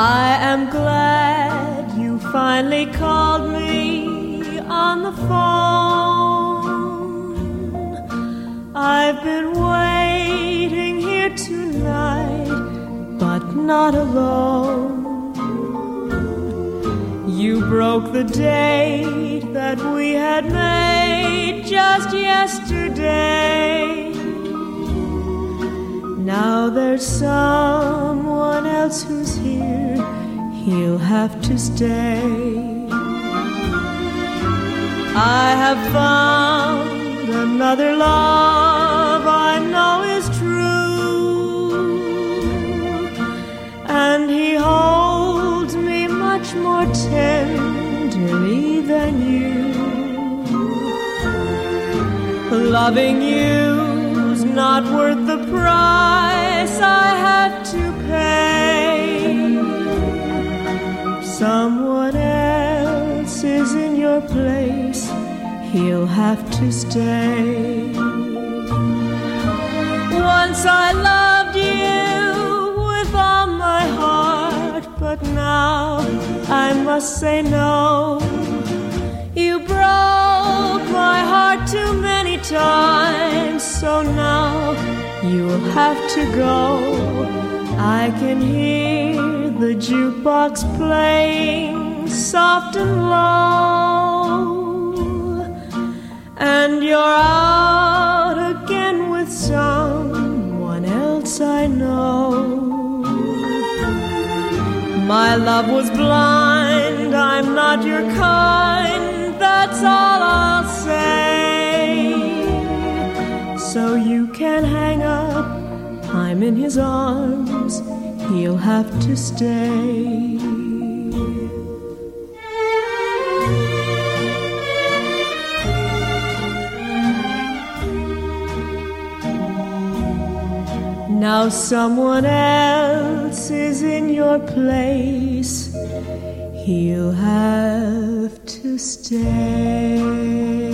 I am glad you finally called me on the phone. I've been waiting here tonight, but not alone. You broke the date that we had made just yesterday. Now there's someone else who's here, he'll have to stay. I have found another love Loving you's not worth the price I have to pay. Someone else is in your place, he'll have to stay. Once I loved you with all my heart, but now I must say no. You times, so now you'll have to go. I can hear the jukebox playing soft and low, and you're out again with someone else I know. My love was blind, I'm not your kind, that's all I'll say. I'm in his arms, he'll have to stay. Now someone else is in your place. He'll have to stay.